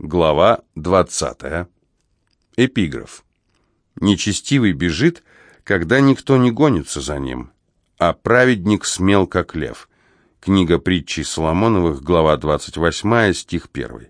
Глава 20. Эпиграф. Нечестивый бежит, когда никто не гонится за ним, а праведник смел, как лев. Книга притчей Соломоновых, глава 28, стих 1.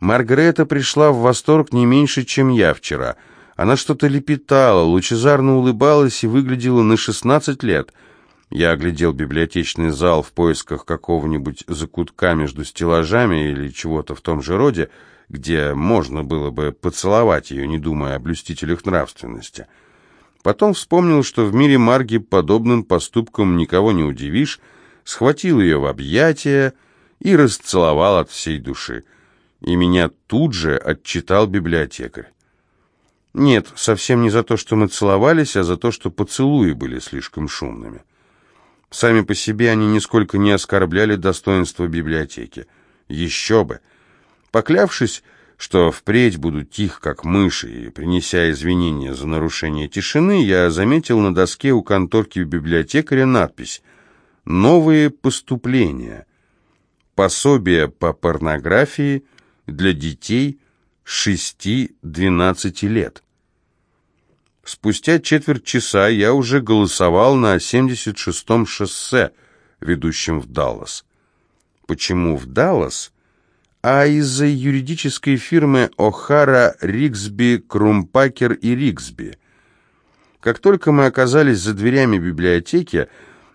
Маргарета пришла в восторг не меньше, чем я вчера. Она что-то лепетала, лучезарно улыбалась и выглядела на 16 лет – я оглядел библиотечный зал в поисках какого-нибудь закутка между стеллажами или чего-то в том же роде, где можно было бы поцеловать ее, не думая о блюстителях нравственности. Потом вспомнил, что в мире Марги подобным поступком никого не удивишь, схватил ее в объятия и расцеловал от всей души. И меня тут же отчитал библиотекарь. Нет, совсем не за то, что мы целовались, а за то, что поцелуи были слишком шумными. Сами по себе они нисколько не оскорбляли достоинство библиотеки. Еще бы! Поклявшись, что впредь буду тих, как мыши, и принеся извинения за нарушение тишины, я заметил на доске у конторки библиотекаря надпись «Новые поступления. Пособие по порнографии для детей 6-12 лет». Спустя четверть часа я уже голосовал на 76-м шоссе, ведущем в Даллас. Почему в Даллас? А из-за юридической фирмы О'Хара, Риксби, Крумпакер и Риксби. Как только мы оказались за дверями библиотеки,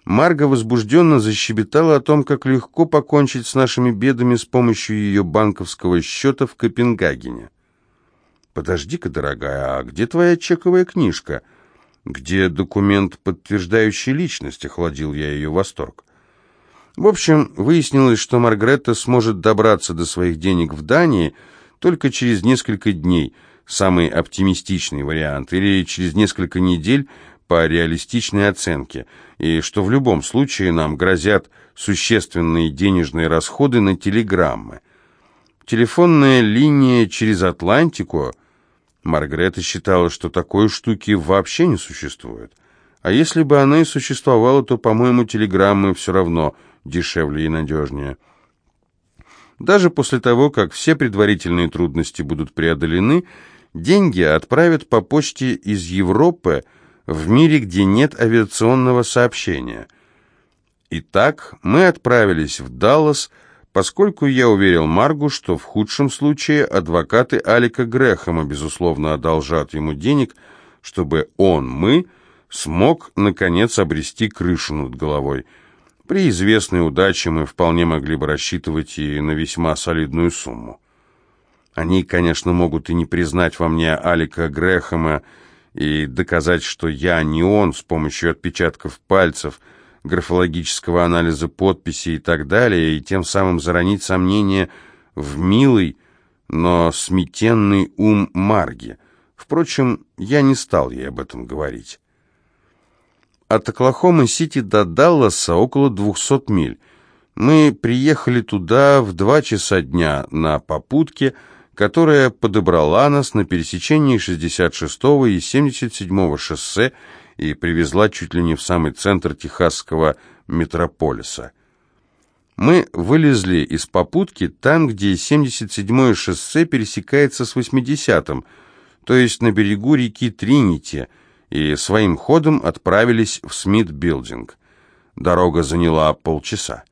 Марга возбужденно защебетала о том, как легко покончить с нашими бедами с помощью ее банковского счета в Копенгагене. «Подожди-ка, дорогая, а где твоя чековая книжка? Где документ, подтверждающий личность?» — охладил я ее восторг. В общем, выяснилось, что Маргретта сможет добраться до своих денег в Дании только через несколько дней, самый оптимистичный вариант, или через несколько недель по реалистичной оценке, и что в любом случае нам грозят существенные денежные расходы на телеграммы. Телефонная линия через Атлантику — Маргарета считала, что такой штуки вообще не существует. А если бы она и существовала, то, по-моему, телеграммы все равно дешевле и надежнее. Даже после того, как все предварительные трудности будут преодолены, деньги отправят по почте из Европы в мире, где нет авиационного сообщения. Итак, мы отправились в Даллас, поскольку я уверил Маргу, что в худшем случае адвокаты Алика Грэхэма, безусловно, одолжат ему денег, чтобы он, мы, смог, наконец, обрести крышу над головой. При известной удаче мы вполне могли бы рассчитывать и на весьма солидную сумму. Они, конечно, могут и не признать во мне Алика Грэхэма и доказать, что я не он с помощью отпечатков пальцев – графологического анализа подписи и так далее, и тем самым заронить сомнения в милый, но сметенный ум Марги. Впрочем, я не стал ей об этом говорить. От Оклахомы-Сити до Далласа около 200 миль. Мы приехали туда в два часа дня на попутке, которая подобрала нас на пересечении 66 и 77 шоссе и привезла чуть ли не в самый центр техасского метрополиса. Мы вылезли из попутки там, где 77-е шоссе пересекается с 80-м, то есть на берегу реки Тринити, и своим ходом отправились в Смит-билдинг. Дорога заняла полчаса.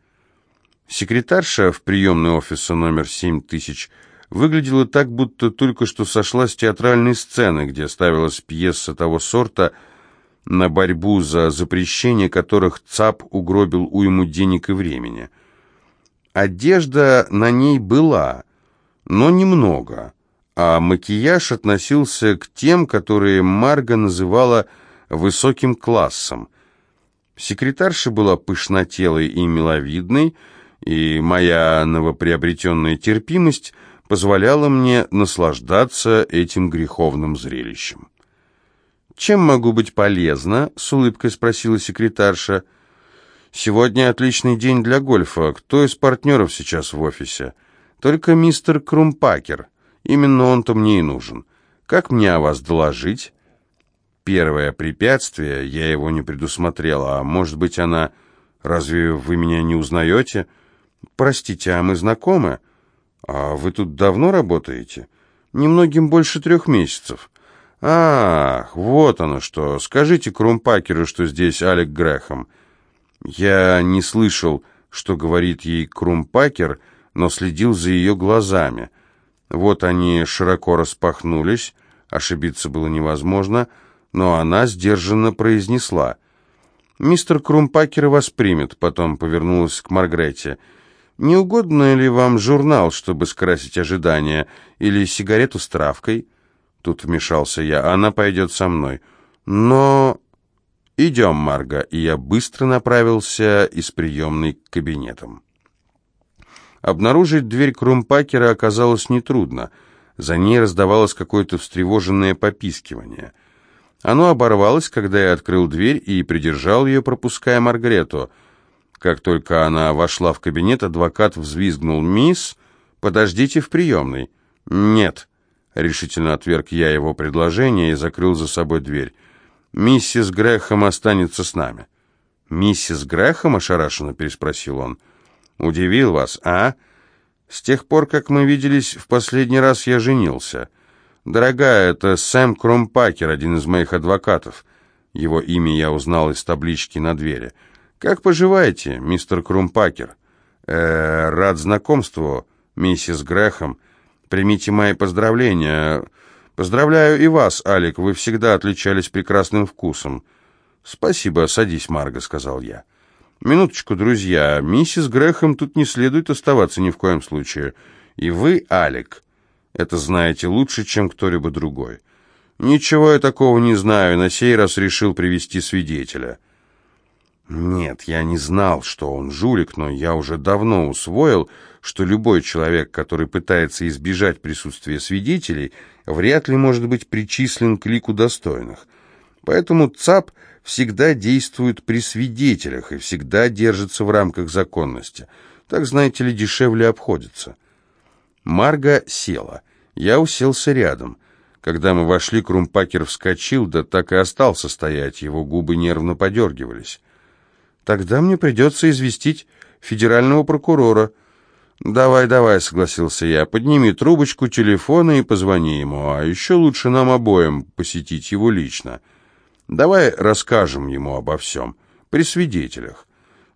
Секретарша в приемной офиса номер 7000 выглядела так, будто только что сошла с театральной сцены, где ставилась пьеса того сорта – на борьбу за запрещение которых ЦАП угробил уйму денег и времени. Одежда на ней была, но немного, а макияж относился к тем, которые Марга называла «высоким классом». Секретарша была пышнотелой и миловидной, и моя новоприобретенная терпимость позволяла мне наслаждаться этим греховным зрелищем. «Чем могу быть полезна?» — с улыбкой спросила секретарша. «Сегодня отличный день для гольфа. Кто из партнеров сейчас в офисе?» «Только мистер Крумпакер. Именно он-то мне и нужен. Как мне о вас доложить?» «Первое препятствие, я его не предусмотрела. А может быть, она... Разве вы меня не узнаете?» «Простите, а мы знакомы?» «А вы тут давно работаете?» «Немногим больше трех месяцев». «Ах, вот оно что. Скажите Крумпакеру, что здесь Алек Грэхэм». Я не слышал, что говорит ей Крумпакер, но следил за ее глазами. Вот они широко распахнулись, ошибиться было невозможно, но она сдержанно произнесла. «Мистер Крумпакер вас примет», потом повернулась к Маргрете. «Не угодно ли вам журнал, чтобы скрасить ожидания, или сигарету с травкой?» Тут вмешался я. «Она пойдет со мной». «Но...» «Идем, Марга», и я быстро направился из приемной к кабинетам. Обнаружить дверь Крумпакера оказалось нетрудно. За ней раздавалось какое-то встревоженное попискивание. Оно оборвалось, когда я открыл дверь и придержал ее, пропуская Маргарету. Как только она вошла в кабинет, адвокат взвизгнул. «Мисс, подождите в приемной». «Нет», — решительно отверг я его предложение и закрыл за собой дверь. Миссис Грэхэм останется с нами». «Миссис Грэхэм?» — ошарашенно переспросил он. «Удивил вас, а? С тех пор, как мы виделись в последний раз, я женился. Дорогая, это Сэм Кромпакер, один из моих адвокатов. Его имя я узнал из таблички на двери. Как поживаете, мистер Крумпакер? Э, рад знакомству, миссис Грэхэм. Примите мои поздравления. «Поздравляю и вас, Алик, вы всегда отличались прекрасным вкусом». «Спасибо, садись, Марго», — сказал я. «Минуточку, друзья, миссис Грэхэм тут не следует оставаться ни в коем случае. И вы, Алик, это знаете лучше, чем кто-либо другой. Ничего я такого не знаю, на сей раз решил привести свидетеля». Нет, я не знал, что он жулик, но я уже давно усвоил, что любой человек, который пытается избежать присутствия свидетелей, вряд ли может быть причислен к лику достойных. Поэтому ЦАП всегда действует при свидетелях и всегда держится в рамках законности. Так, знаете ли, дешевле обходится. Марга села. Я уселся рядом. Когда мы вошли, Крумпакер вскочил, да так и остался стоять, его губы нервно подергивались. «Тогда мне придется известить федерального прокурора», «Давай, давай», — согласился я, — «подними трубочку телефона и позвони ему, а еще лучше нам обоим посетить его лично. Давай расскажем ему обо всем, при свидетелях.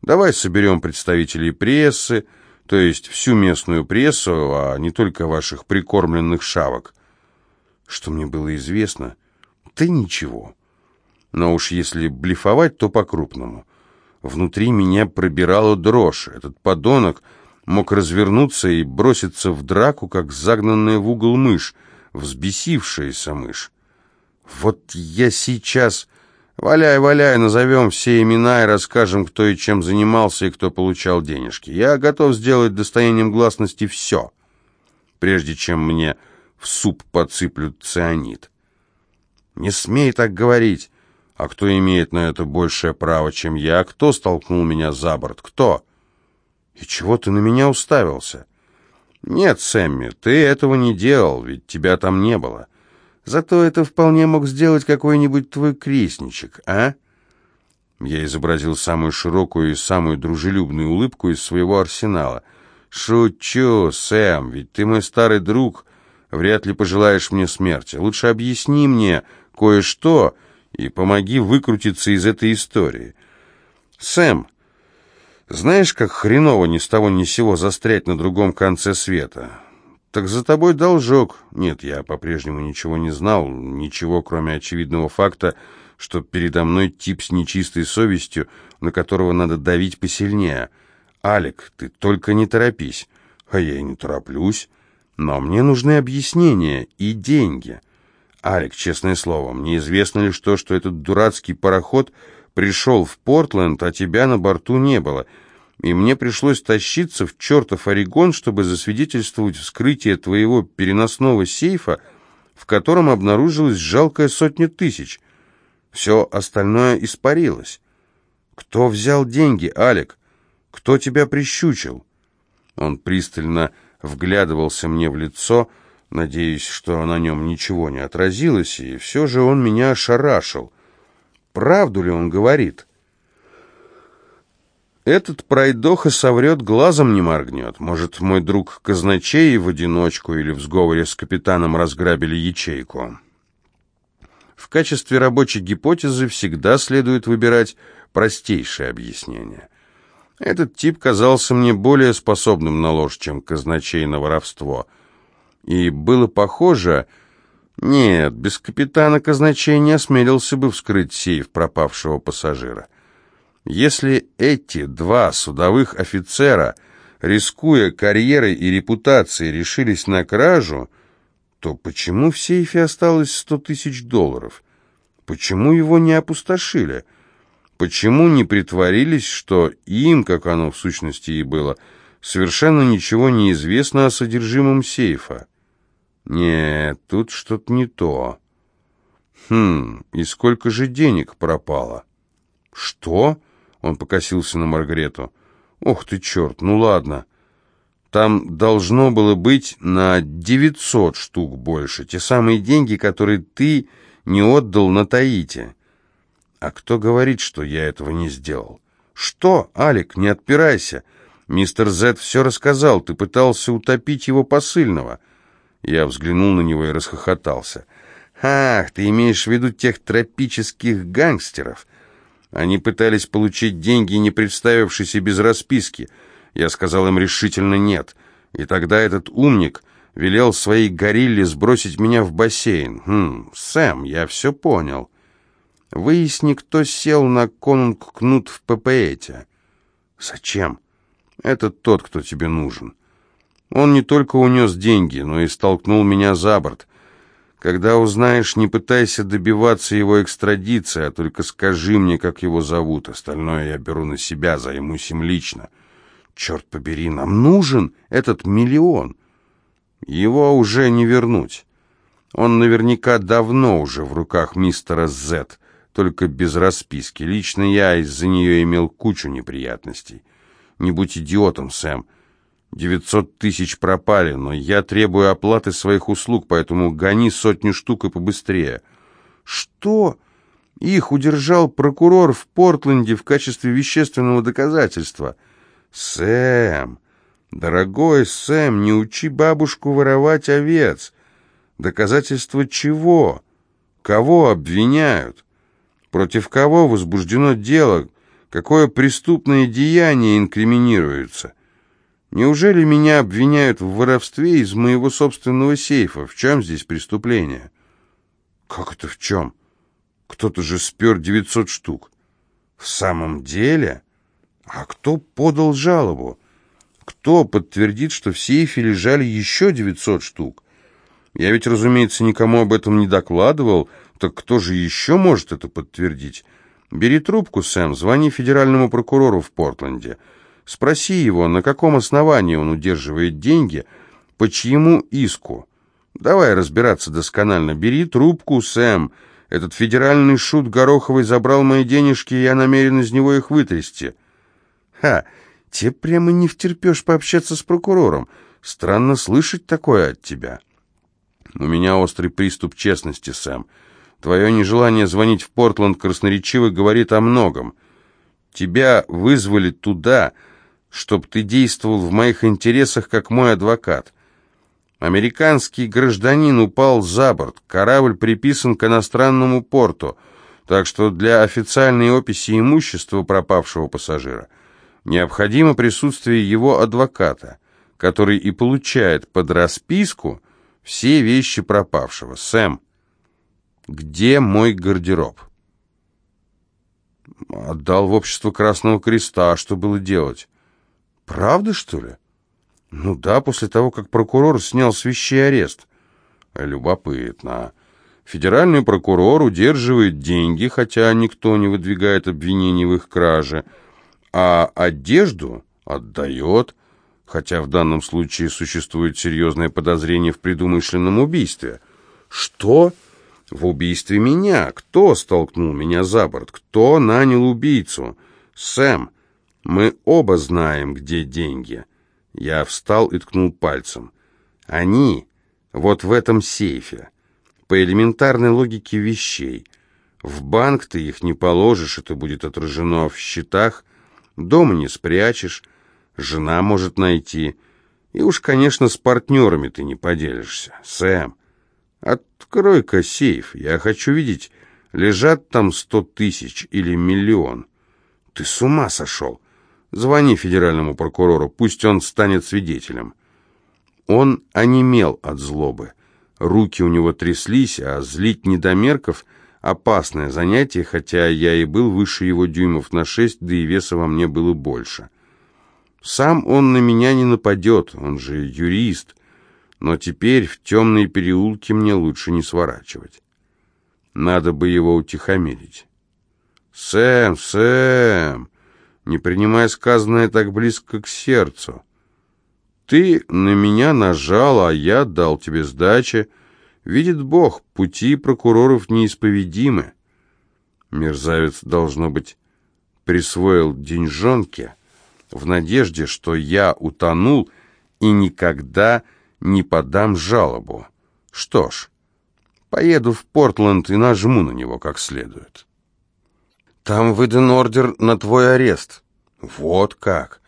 Давай соберем представителей прессы, то есть всю местную прессу, а не только ваших прикормленных шавок». Что мне было известно? Да ничего. Но уж если блефовать, то по-крупному. Внутри меня пробирала дрожь. Этот подонок мог развернуться и броситься в драку, как загнанная в угол мышь, взбесившаяся мышь. Вот я сейчас... Валяй, валяй, назовем все имена и расскажем, кто и чем занимался и кто получал денежки. Я готов сделать достоянием гласности все, прежде чем мне в суп подсыплют цианид. Не смей так говорить. А кто имеет на это большее право, чем я? Кто столкнул меня за борт? Кто? «И чего ты на меня уставился?» «Нет, Сэмми, ты этого не делал, ведь тебя там не было. Зато это вполне мог сделать какой-нибудь твой крестничек, а?» Я изобразил самую широкую и самую дружелюбную улыбку из своего арсенала. «Шучу, Сэм, ведь ты мой старый друг, вряд ли пожелаешь мне смерти. Лучше объясни мне кое-что и помоги выкрутиться из этой истории». «Сэм, знаешь, как хреново ни с того ни с сего застрять на другом конце света? Так за тобой должок. Нет, я по-прежнему ничего не знал, ничего, кроме очевидного факта, что передо мной тип с нечистой совестью, на которого надо давить посильнее. Алик, ты только не торопись. А я и не тороплюсь. Но мне нужны объяснения и деньги. Алик, честное слово, мне известно лишь то, что этот дурацкий пароход пришел в Портленд, а тебя на борту не было, и мне пришлось тащиться в чертов Орегон, чтобы засвидетельствовать вскрытие твоего переносного сейфа, в котором обнаружилась жалкая сотня тысяч. Все остальное испарилось. Кто взял деньги, Алик? Кто тебя прищучил?» Он пристально вглядывался мне в лицо, надеясь, что на нем ничего не отразилось, и все же он меня ошарашил. Правду ли он говорит? Этот пройдоха соврет, глазом не моргнет. Может, мой друг казначей в одиночку или в сговоре с капитаном разграбили ячейку. В качестве рабочей гипотезы всегда следует выбирать простейшее объяснение. Этот тип казался мне более способным на ложь, чем казначей на воровство. И было похоже... Нет, без капитана казначей не осмелился бы вскрыть сейф пропавшего пассажира. Если эти два судовых офицера, рискуя карьерой и репутацией, решились на кражу, то почему в сейфе осталось сто тысяч долларов? Почему его не опустошили? Почему не притворились, что им, как оно в сущности и было, совершенно ничего не известно о содержимом сейфа? Нет, тут что-то не то. Хм, и сколько же денег пропало? Что? Он покосился на Маргарету. «Ох ты, черт, ну ладно. Там должно было быть на девятьсот штук больше, те самые деньги, которые ты не отдал на Таите. А кто говорит, что я этого не сделал? Что, Алик, не отпирайся. Мистер Зет все рассказал, ты пытался утопить его посыльного». Я взглянул на него и расхохотался. «Ах, ты имеешь в виду тех тропических гангстеров?» Они пытались получить деньги, не представившись и без расписки. Я сказал им решительно нет. И тогда этот умник велел своей горилле сбросить меня в бассейн. Хм, Сэм, я все понял. Выясни, кто сел на конунг кнут в ППЭте. Зачем? Это тот, кто тебе нужен. Он не только унес деньги, но и столкнул меня за борт. Когда узнаешь, не пытайся добиваться его экстрадиции, а только скажи мне, как его зовут. Остальное я беру на себя, займусь им лично. Черт побери, нам нужен этот миллион. Его уже не вернуть. Он наверняка давно уже в руках мистера Зет, только без расписки. Лично я из-за нее имел кучу неприятностей. Не будь идиотом, Сэм. Девятьсот тысяч пропали, но я требую оплаты своих услуг, поэтому гони сотню штук и побыстрее. Что? Их удержал прокурор в Портленде в качестве вещественного доказательства. Сэм, дорогой Сэм, не учи бабушку воровать овец. Доказательство чего? Кого обвиняют? Против кого возбуждено дело? Какое преступное деяние инкриминируется? Неужели меня обвиняют в воровстве из моего собственного сейфа? В чем здесь преступление? Как это в чем? Кто-то же спер 900 штук. В самом деле? А кто подал жалобу? Кто подтвердит, что в сейфе лежали еще 900 штук? Я ведь, разумеется, никому об этом не докладывал, так кто же еще может это подтвердить? Бери трубку, Сэм, звони федеральному прокурору в Портленде. Спроси его, на каком основании он удерживает деньги, по чьему иску. Давай разбираться досконально. Бери трубку, Сэм. Этот федеральный шут Гороховый забрал мои денежки, и я намерен из него их вытрясти. Ха, тебе прямо не втерпешь пообщаться с прокурором. Странно слышать такое от тебя. У меня острый приступ честности, Сэм. Твое нежелание звонить в Портленд красноречиво говорит о многом. Тебя вызвали туда чтоб ты действовал в моих интересах, как мой адвокат. Американский гражданин упал за борт, корабль приписан к иностранному порту, так что для официальной описи имущества пропавшего пассажира необходимо присутствие его адвоката, который и получает под расписку все вещи пропавшего. Сэм, где мой гардероб? Отдал в общество Красного Креста, а что было делать? Правда, что ли? Ну да, после того, как прокурор снял с вещей арест. Любопытно. Федеральный прокурор удерживает деньги, хотя никто не выдвигает обвинений в их краже, а одежду отдает, хотя в данном случае существует серьезное подозрение в предумышленном убийстве. Что? В убийстве меня? Кто столкнул меня за борт? Кто нанял убийцу? Сэм. Мы оба знаем, где деньги. Я встал и ткнул пальцем. Они вот в этом сейфе. По элементарной логике вещей. В банк ты их не положишь, это будет отражено в счетах, Дома не спрячешь, жена может найти. И уж, конечно, с партнерами ты не поделишься. Сэм, открой-ка сейф, я хочу видеть, лежат там сто тысяч или миллион. Ты с ума сошел? Звони федеральному прокурору, пусть он станет свидетелем. Он онемел от злобы. Руки у него тряслись, а злить недомерков — опасное занятие, хотя я и был выше его дюймов на шесть, да и веса во мне было больше. Сам он на меня не нападет, он же юрист, но теперь в темные переулки мне лучше не сворачивать. Надо бы его утихомирить. «Сэм, Сэм, не принимай сказанное так близко к сердцу. Ты на меня нажал, а я дал тебе сдачи. Видит Бог, пути прокуроров неисповедимы. Мерзавец, должно быть, присвоил деньжонки в надежде, что я утонул и никогда не подам жалобу. Что ж, поеду в Портленд и нажму на него как следует. Там выдан ордер на твой арест. Вот как.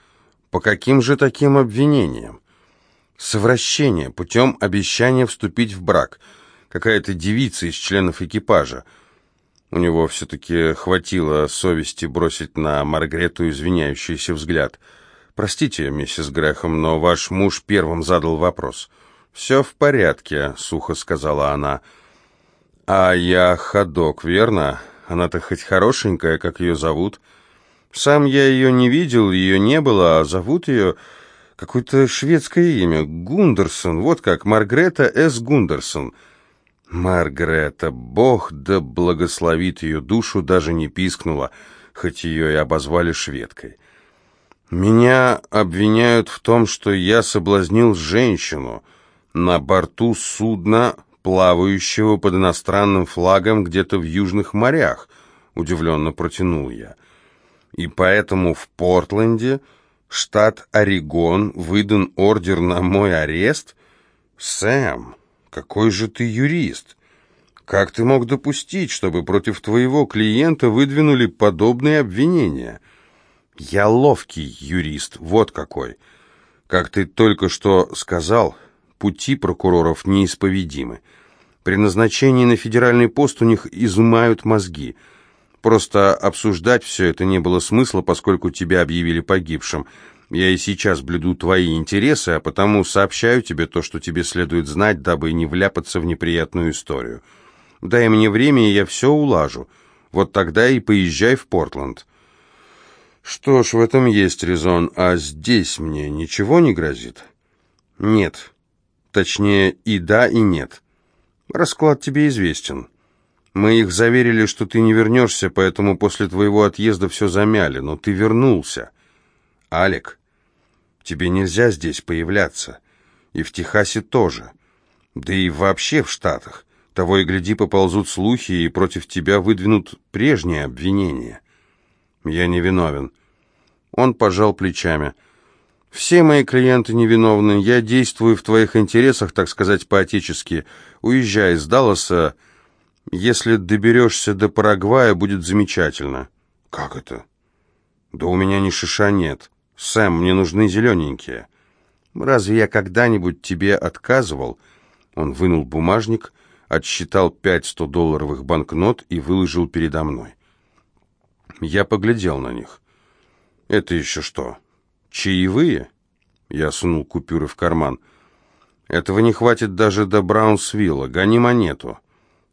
По каким же таким обвинениям? Совращение путем обещания вступить в брак. Какая-то девица из членов экипажа. У него все-таки хватило совести бросить на Маргарету извиняющийся взгляд. «Простите, миссис Грэхэм, но ваш муж первым задал вопрос». «Все в порядке», — сухо сказала она. «А я ходок, верно? Она-то хоть хорошенькая, как ее зовут?» Сам я ее не видел, ее не было, а зовут ее какое-то шведское имя, Гундерсон, вот как, Маргрета С. Гундерсон. Маргрета, бог да благословит ее душу, даже не пискнула, хоть ее и обозвали шведкой. Меня обвиняют в том, что я соблазнил женщину на борту судна, плавающего под иностранным флагом где-то в южных морях, удивленно протянул я. — и поэтому в Портленде, штат Орегон, выдан ордер на мой арест? Сэм, какой же ты юрист! Как ты мог допустить, чтобы против твоего клиента выдвинули подобные обвинения? Я ловкий юрист, вот какой. Как ты только что сказал, пути прокуроров неисповедимы. При назначении на федеральный пост у них изумают мозги – Просто обсуждать все это не было смысла, поскольку тебя объявили погибшим. Я и сейчас блюду твои интересы, а потому сообщаю тебе то, что тебе следует знать, дабы не вляпаться в неприятную историю. Дай мне время, и я все улажу. Вот тогда и поезжай в Портленд. Что ж, в этом есть резон. А здесь мне ничего не грозит? Нет. Точнее, и да, и нет. Расклад тебе известен. Мы их заверили, что ты не вернешься, поэтому после твоего отъезда все замяли, но ты вернулся. Алик, тебе нельзя здесь появляться. И в Техасе тоже. Да и вообще в Штатах. Того и гляди, поползут слухи, и против тебя выдвинут прежние обвинения. Я не виновен. Он пожал плечами. Все мои клиенты невиновны. Я действую в твоих интересах, так сказать, по-отечески. Уезжай из Далласа, если доберешься до Парагвая, будет замечательно. Как это? Да у меня ни шиша нет. Сэм, мне нужны зелененькие. Разве я когда-нибудь тебе отказывал? Он вынул бумажник, отсчитал пять сто-долларовых банкнот и выложил передо мной. Я поглядел на них. Это еще что? Чаевые? Я сунул купюры в карман. Этого не хватит даже до Браунсвилла. Гони монету.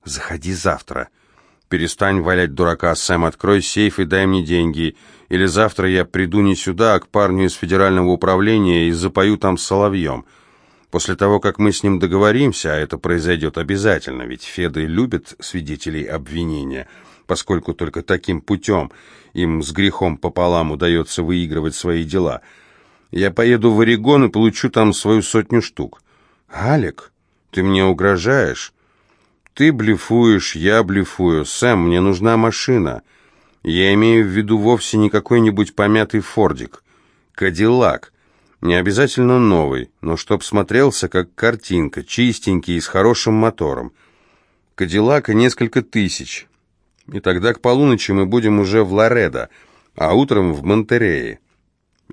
«Заходи завтра. Перестань валять дурака, Сэм, открой сейф и дай мне деньги. Или завтра я приду не сюда, а к парню из федерального управления и запою там соловьем. После того, как мы с ним договоримся, а это произойдет обязательно, ведь Феды любят свидетелей обвинения, поскольку только таким путем им с грехом пополам удается выигрывать свои дела. Я поеду в Орегон и получу там свою сотню штук. «Алек, ты мне угрожаешь?» Ты блефуешь, я блефую. Сэм, мне нужна машина. Я имею в виду вовсе не какой-нибудь помятый фордик. Кадиллак. Не обязательно новый, но чтоб смотрелся как картинка, чистенький и с хорошим мотором. Кадиллака несколько тысяч. И тогда к полуночи мы будем уже в Лоредо. а утром в Монтерее.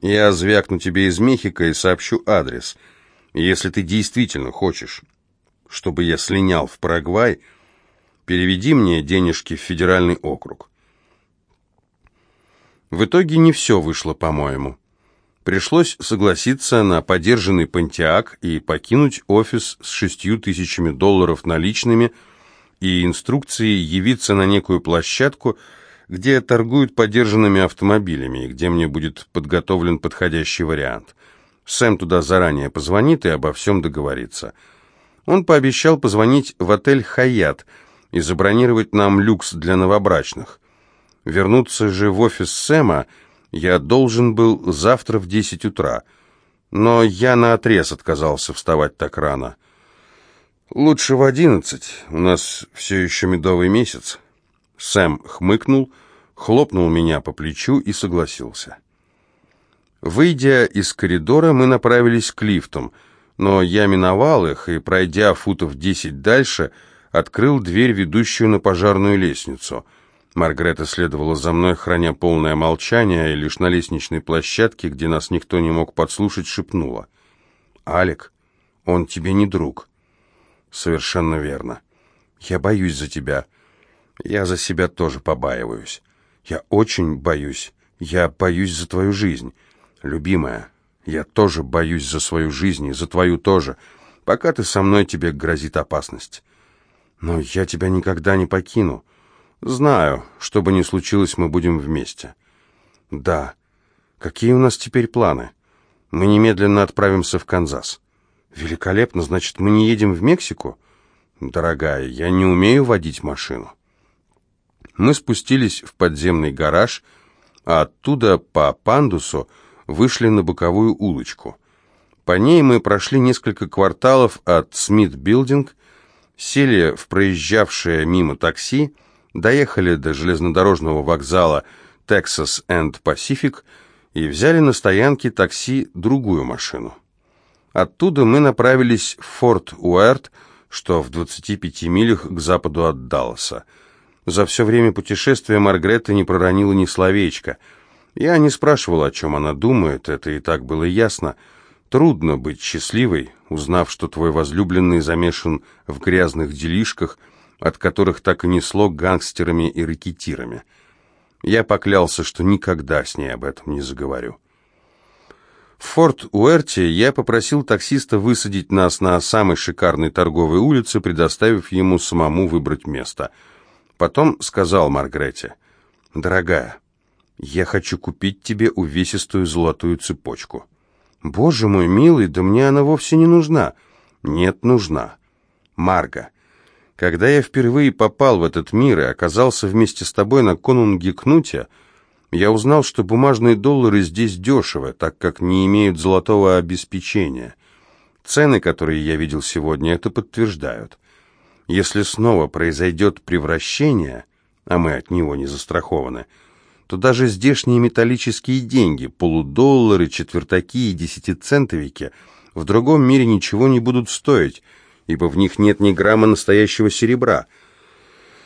Я звякну тебе из Мехико и сообщу адрес. Если ты действительно хочешь, чтобы я слинял в Парагвай, переведи мне денежки в федеральный округ. В итоге не все вышло, по-моему. Пришлось согласиться на подержанный Пантиак и покинуть офис с шестью тысячами долларов наличными и инструкцией явиться на некую площадку, где торгуют подержанными автомобилями и где мне будет подготовлен подходящий вариант. Сэм туда заранее позвонит и обо всем договорится. Он пообещал позвонить в отель «Хаят» и забронировать нам люкс для новобрачных. Вернуться же в офис Сэма – я должен был завтра в десять утра, но я наотрез отказался вставать так рано. Лучше в одиннадцать, у нас все еще медовый месяц. Сэм хмыкнул, хлопнул меня по плечу и согласился. Выйдя из коридора, мы направились к лифтам, но я миновал их и, пройдя футов десять дальше, открыл дверь, ведущую на пожарную лестницу — Маргарета следовала за мной, храня полное молчание, и лишь на лестничной площадке, где нас никто не мог подслушать, шепнула. «Алик, он тебе не друг». «Совершенно верно. Я боюсь за тебя. Я за себя тоже побаиваюсь. Я очень боюсь. Я боюсь за твою жизнь. Любимая, я тоже боюсь за свою жизнь и за твою тоже. Пока ты со мной, тебе грозит опасность. Но я тебя никогда не покину». Знаю, что бы ни случилось, мы будем вместе. Да. Какие у нас теперь планы? Мы немедленно отправимся в Канзас. Великолепно, значит, мы не едем в Мексику? Дорогая, я не умею водить машину. Мы спустились в подземный гараж, а оттуда по пандусу вышли на боковую улочку. По ней мы прошли несколько кварталов от Смит-билдинг, сели в проезжавшее мимо такси, доехали до железнодорожного вокзала Pacific и взяли на стоянке такси другую машину. Оттуда мы направились в Форт Уэрт, что в 25 милях к западу от Далласа. За все время путешествия Маргретта не проронила ни словечка. Я не спрашивал, о чем она думает, это и так было ясно. Трудно быть счастливой, узнав, что твой возлюбленный замешан в грязных делишках – от которых так и несло гангстерами и рэкетирами. Я поклялся, что никогда с ней об этом не заговорю. В Форт Уэрте я попросил таксиста высадить нас на самой шикарной торговой улице, предоставив ему самому выбрать место. Потом сказал Маргрете, «Дорогая, я хочу купить тебе увесистую золотую цепочку». «Боже мой, милый, да мне она вовсе не нужна». «Нет, нужна». «Марга, когда я впервые попал в этот мир и оказался вместе с тобой на конунге Кнуте, я узнал, что бумажные доллары здесь дешевы, так как не имеют золотого обеспечения. Цены, которые я видел сегодня, это подтверждают. Если снова произойдет превращение, а мы от него не застрахованы, то даже здешние металлические деньги, полудоллары, четвертаки и десятицентовики в другом мире ничего не будут стоить, ибо в них нет ни грамма настоящего серебра.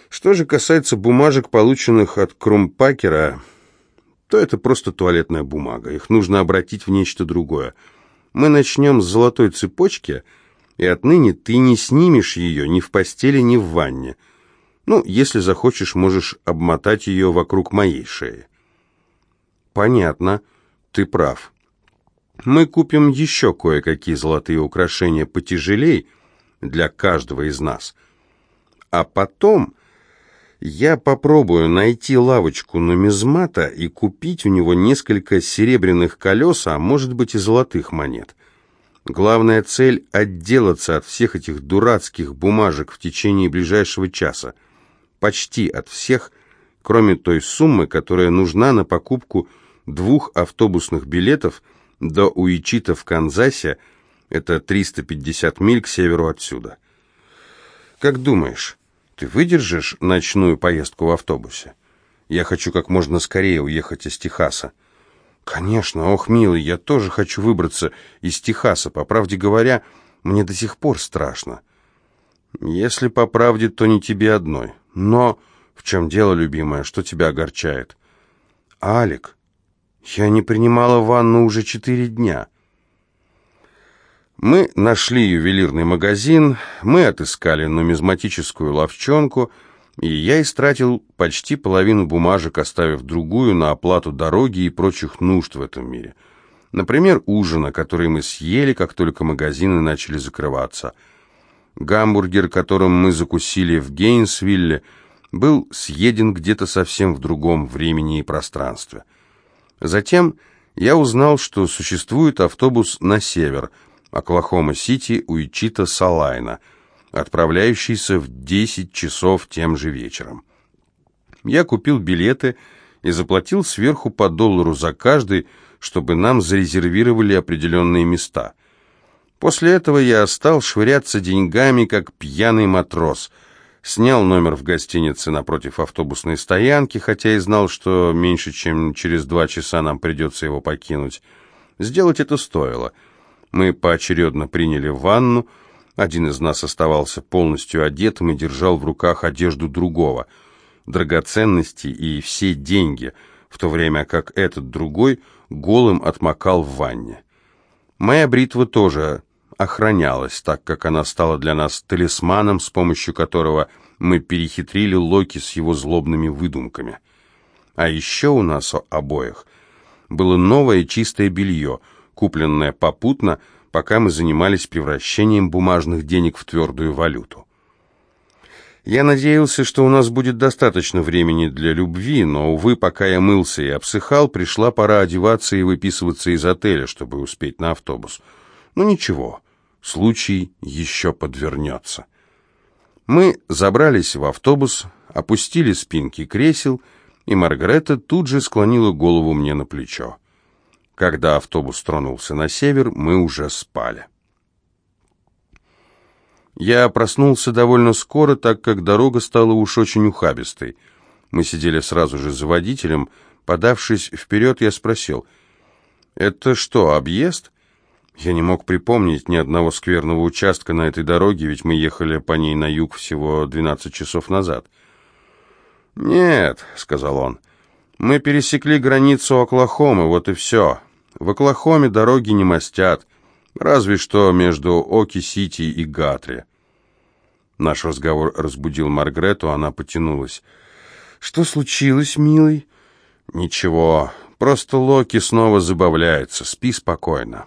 Что же касается бумажек, полученных от Крумпакера, то это просто туалетная бумага. Их нужно обратить в нечто другое. Мы начнем с золотой цепочки, и отныне ты не снимешь ее ни в постели, ни в ванне. Ну, если захочешь, можешь обмотать ее вокруг моей шеи. Понятно, ты прав. Мы купим еще кое-какие золотые украшения потяжелей, для каждого из нас. А потом я попробую найти лавочку нумизмата и купить у него несколько серебряных колес, а может быть и золотых монет. Главная цель — отделаться от всех этих дурацких бумажек в течение ближайшего часа. Почти от всех, кроме той суммы, которая нужна на покупку двух автобусных билетов до Уичита в Канзасе, это 350 миль к северу отсюда. Как думаешь, ты выдержишь ночную поездку в автобусе? Я хочу как можно скорее уехать из Техаса. Конечно, ох, милый, я тоже хочу выбраться из Техаса. По правде говоря, мне до сих пор страшно. Если по правде, то не тебе одной. Но в чем дело, любимая, что тебя огорчает? «Алик, я не принимала ванну уже четыре дня». Мы нашли ювелирный магазин, мы отыскали нумизматическую ловчонку, и я истратил почти половину бумажек, оставив другую на оплату дороги и прочих нужд в этом мире. Например, ужина, который мы съели, как только магазины начали закрываться. Гамбургер, которым мы закусили в Гейнсвилле, был съеден где-то совсем в другом времени и пространстве. Затем я узнал, что существует автобус на север – Оклахома-Сити, Уичита, Салайна, отправляющийся в 10 часов тем же вечером. Я купил билеты и заплатил сверху по доллару за каждый, чтобы нам зарезервировали определенные места. После этого я стал швыряться деньгами, как пьяный матрос. Снял номер в гостинице напротив автобусной стоянки, хотя и знал, что меньше чем через два часа нам придется его покинуть. Сделать это стоило — мы поочередно приняли ванну. Один из нас оставался полностью одетым и держал в руках одежду другого. Драгоценности и все деньги, в то время как этот другой голым отмокал в ванне. Моя бритва тоже охранялась, так как она стала для нас талисманом, с помощью которого мы перехитрили Локи с его злобными выдумками. А еще у нас обоих было новое чистое белье — купленное попутно, пока мы занимались превращением бумажных денег в твердую валюту. Я надеялся, что у нас будет достаточно времени для любви, но, увы, пока я мылся и обсыхал, пришла пора одеваться и выписываться из отеля, чтобы успеть на автобус. Ну ничего, случай еще подвернется. Мы забрались в автобус, опустили спинки кресел, и Маргарета тут же склонила голову мне на плечо. Когда автобус тронулся на север, мы уже спали. Я проснулся довольно скоро, так как дорога стала уж очень ухабистой. Мы сидели сразу же за водителем. Подавшись вперед, я спросил, «Это что, объезд?» Я не мог припомнить ни одного скверного участка на этой дороге, ведь мы ехали по ней на юг всего 12 часов назад. «Нет», — сказал он, — «мы пересекли границу Оклахомы, вот и все. В Оклахоме дороги не мостят, разве что между Оки-Сити и Гатри. Наш разговор разбудил Маргрету, она потянулась. «Что случилось, милый?» «Ничего, просто Локи снова забавляется, спи спокойно».